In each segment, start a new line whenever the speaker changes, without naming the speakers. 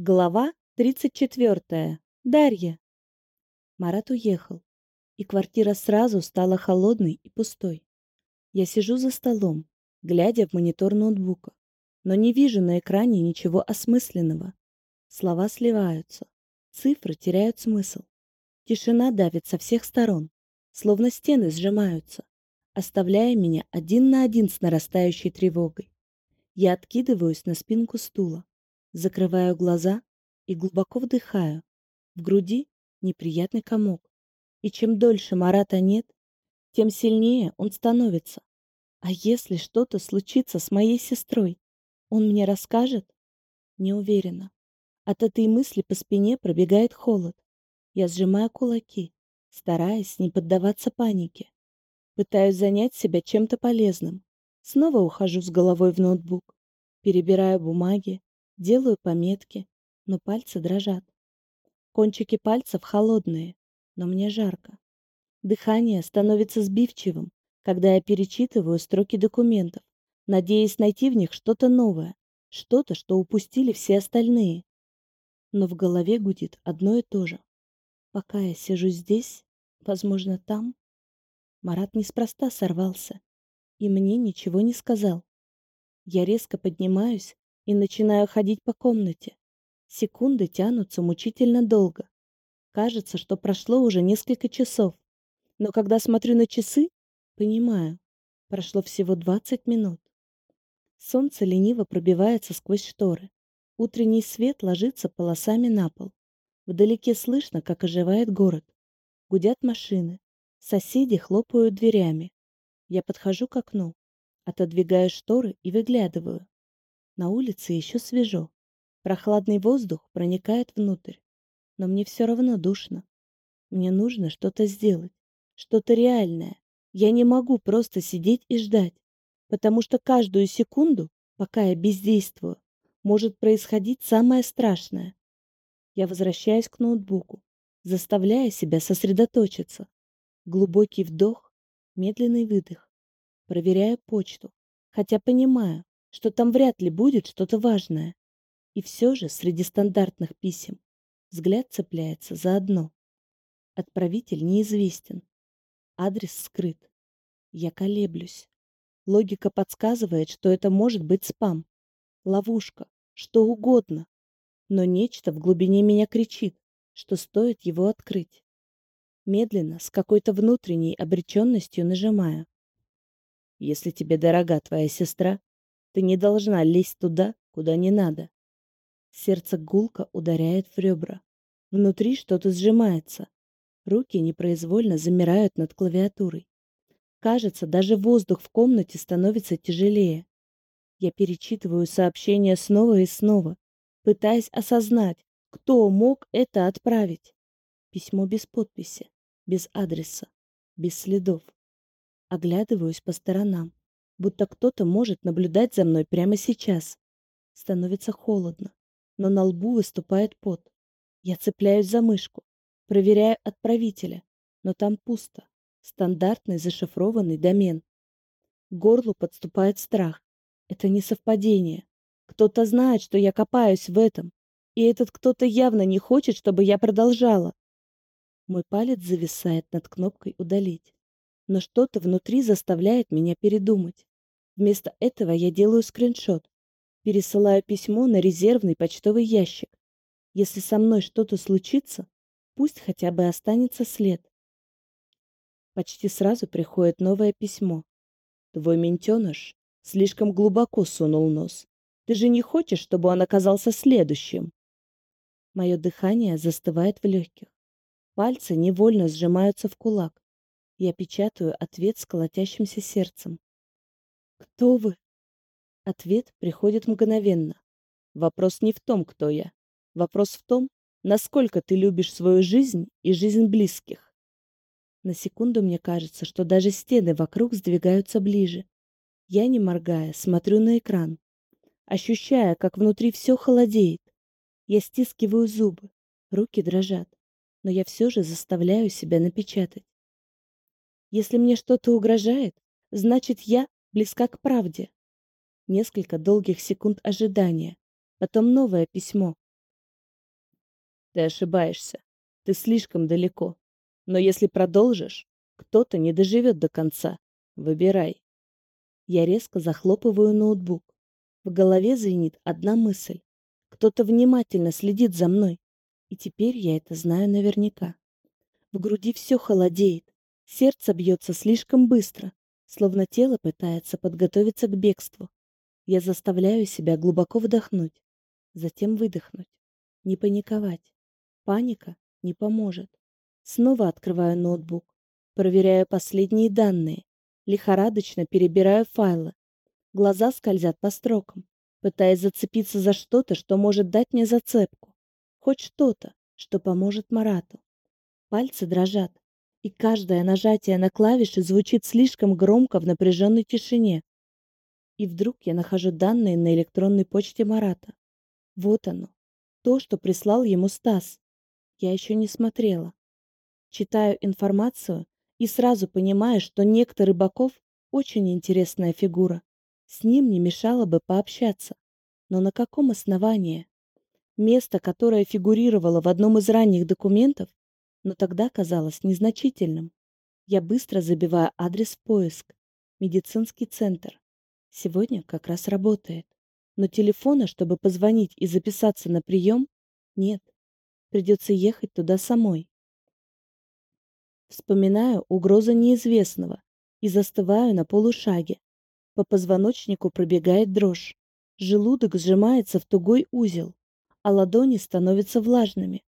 Глава 34. Дарья. Марат уехал, и квартира сразу стала холодной и пустой. Я сижу за столом, глядя в монитор ноутбука, но не вижу на экране ничего осмысленного. Слова сливаются, цифры теряют смысл. Тишина давит со всех сторон, словно стены сжимаются, оставляя меня один на один с нарастающей тревогой. Я откидываюсь на спинку стула Закрываю глаза и глубоко вдыхаю. В груди неприятный комок. И чем дольше Марата нет, тем сильнее он становится. А если что-то случится с моей сестрой, он мне расскажет? Не уверена. От этой мысли по спине пробегает холод. Я сжимаю кулаки, стараясь не поддаваться панике. Пытаюсь занять себя чем-то полезным. Снова ухожу с головой в ноутбук. Перебираю бумаги, Делаю пометки, но пальцы дрожат. Кончики пальцев холодные, но мне жарко. Дыхание становится сбивчивым, когда я перечитываю строки документов, надеясь найти в них что-то новое, что-то, что упустили все остальные. Но в голове гудит одно и то же. Пока я сижу здесь, возможно, там, Марат неспроста сорвался и мне ничего не сказал. Я резко поднимаюсь и начинаю ходить по комнате. Секунды тянутся мучительно долго. Кажется, что прошло уже несколько часов. Но когда смотрю на часы, понимаю, прошло всего 20 минут. Солнце лениво пробивается сквозь шторы. Утренний свет ложится полосами на пол. Вдалеке слышно, как оживает город. Гудят машины. Соседи хлопают дверями. Я подхожу к окну, отодвигаю шторы и выглядываю. На улице еще свежо. Прохладный воздух проникает внутрь. Но мне все равно душно. Мне нужно что-то сделать. Что-то реальное. Я не могу просто сидеть и ждать. Потому что каждую секунду, пока я бездействую, может происходить самое страшное. Я возвращаюсь к ноутбуку, заставляя себя сосредоточиться. Глубокий вдох, медленный выдох. Проверяю почту, хотя понимаю, что там вряд ли будет что-то важное. И все же среди стандартных писем взгляд цепляется за одно. Отправитель неизвестен. Адрес скрыт. Я колеблюсь. Логика подсказывает, что это может быть спам, ловушка, что угодно. Но нечто в глубине меня кричит, что стоит его открыть. Медленно, с какой-то внутренней обреченностью нажимаю. Если тебе дорога твоя сестра, ты не должна лезть туда, куда не надо. Сердце гулко ударяет в ребра. Внутри что-то сжимается. Руки непроизвольно замирают над клавиатурой. Кажется, даже воздух в комнате становится тяжелее. Я перечитываю сообщения снова и снова, пытаясь осознать, кто мог это отправить. Письмо без подписи, без адреса, без следов. Оглядываюсь по сторонам будто кто-то может наблюдать за мной прямо сейчас. Становится холодно, но на лбу выступает пот. Я цепляюсь за мышку, проверяю отправителя, но там пусто. Стандартный зашифрованный домен. К горлу подступает страх. Это не совпадение. Кто-то знает, что я копаюсь в этом, и этот кто-то явно не хочет, чтобы я продолжала. Мой палец зависает над кнопкой «Удалить». Но что-то внутри заставляет меня передумать. Вместо этого я делаю скриншот. Пересылаю письмо на резервный почтовый ящик. Если со мной что-то случится, пусть хотя бы останется след. Почти сразу приходит новое письмо. Твой ментеныш слишком глубоко сунул нос. Ты же не хочешь, чтобы он оказался следующим? Мое дыхание застывает в легких. Пальцы невольно сжимаются в кулак. Я печатаю ответ с колотящимся сердцем. «Кто вы?» Ответ приходит мгновенно. Вопрос не в том, кто я. Вопрос в том, насколько ты любишь свою жизнь и жизнь близких. На секунду мне кажется, что даже стены вокруг сдвигаются ближе. Я, не моргая, смотрю на экран, ощущая, как внутри все холодеет. Я стискиваю зубы, руки дрожат, но я все же заставляю себя напечатать. Если мне что-то угрожает, значит, я близка к правде. Несколько долгих секунд ожидания, потом новое письмо. Ты ошибаешься. Ты слишком далеко. Но если продолжишь, кто-то не доживет до конца. Выбирай. Я резко захлопываю ноутбук. В голове звенит одна мысль. Кто-то внимательно следит за мной. И теперь я это знаю наверняка. В груди все холодеет. Сердце бьется слишком быстро, словно тело пытается подготовиться к бегству. Я заставляю себя глубоко вдохнуть, затем выдохнуть. Не паниковать. Паника не поможет. Снова открываю ноутбук, проверяю последние данные, лихорадочно перебираю файлы. Глаза скользят по строкам, пытаясь зацепиться за что-то, что может дать мне зацепку. Хоть что-то, что поможет Марату. Пальцы дрожат, и каждое нажатие на клавиши звучит слишком громко в напряженной тишине. И вдруг я нахожу данные на электронной почте Марата. Вот оно, то, что прислал ему Стас. Я еще не смотрела. Читаю информацию и сразу понимаю, что некто Рыбаков очень интересная фигура. С ним не мешало бы пообщаться. Но на каком основании? Место, которое фигурировало в одном из ранних документов, но тогда казалось незначительным. Я быстро забиваю адрес в поиск. Медицинский центр. Сегодня как раз работает. Но телефона, чтобы позвонить и записаться на прием, нет. Придется ехать туда самой. Вспоминаю угроза неизвестного и застываю на полушаге. По позвоночнику пробегает дрожь. Желудок сжимается в тугой узел, а ладони становятся влажными.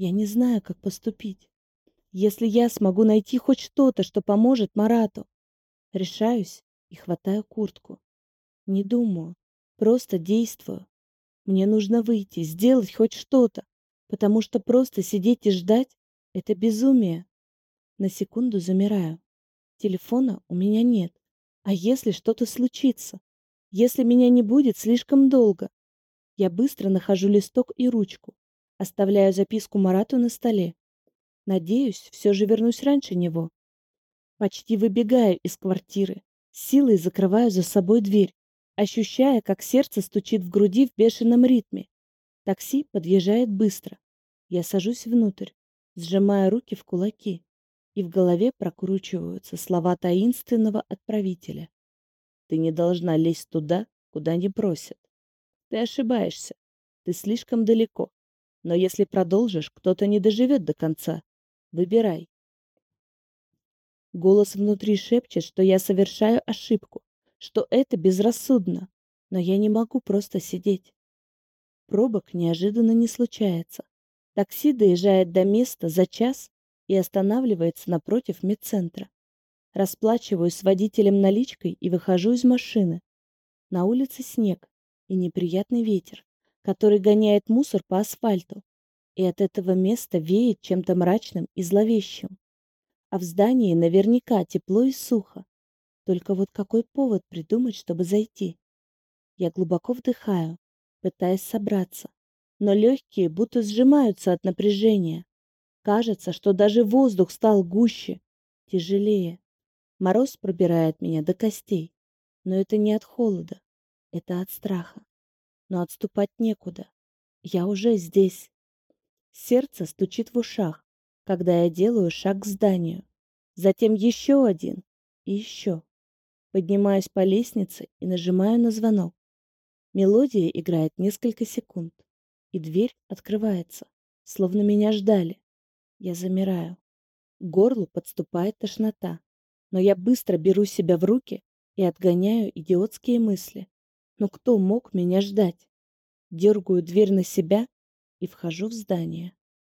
Я не знаю, как поступить. Если я смогу найти хоть что-то, что поможет Марату. Решаюсь и хватаю куртку. Не думаю, просто действую. Мне нужно выйти, сделать хоть что-то, потому что просто сидеть и ждать — это безумие. На секунду замираю. Телефона у меня нет. А если что-то случится? Если меня не будет слишком долго? Я быстро нахожу листок и ручку. Оставляю записку Марату на столе. Надеюсь, все же вернусь раньше него. Почти выбегаю из квартиры. Силой закрываю за собой дверь, ощущая, как сердце стучит в груди в бешеном ритме. Такси подъезжает быстро. Я сажусь внутрь, сжимая руки в кулаки, и в голове прокручиваются слова таинственного отправителя. Ты не должна лезть туда, куда не просят. Ты ошибаешься. Ты слишком далеко. Но если продолжишь, кто-то не доживет до конца. Выбирай. Голос внутри шепчет, что я совершаю ошибку, что это безрассудно, но я не могу просто сидеть. Пробок неожиданно не случается. Такси доезжает до места за час и останавливается напротив медцентра. Расплачиваюсь с водителем наличкой и выхожу из машины. На улице снег и неприятный ветер который гоняет мусор по асфальту, и от этого места веет чем-то мрачным и зловещим. А в здании наверняка тепло и сухо. Только вот какой повод придумать, чтобы зайти? Я глубоко вдыхаю, пытаясь собраться, но легкие будто сжимаются от напряжения. Кажется, что даже воздух стал гуще, тяжелее. Мороз пробирает меня до костей, но это не от холода, это от страха но отступать некуда. Я уже здесь. Сердце стучит в ушах, когда я делаю шаг к зданию. Затем еще один и еще. Поднимаюсь по лестнице и нажимаю на звонок. Мелодия играет несколько секунд, и дверь открывается, словно меня ждали. Я замираю. К горлу подступает тошнота, но я быстро беру себя в руки и отгоняю идиотские мысли. Но кто мог меня ждать? Дергаю дверь на себя и вхожу в здание.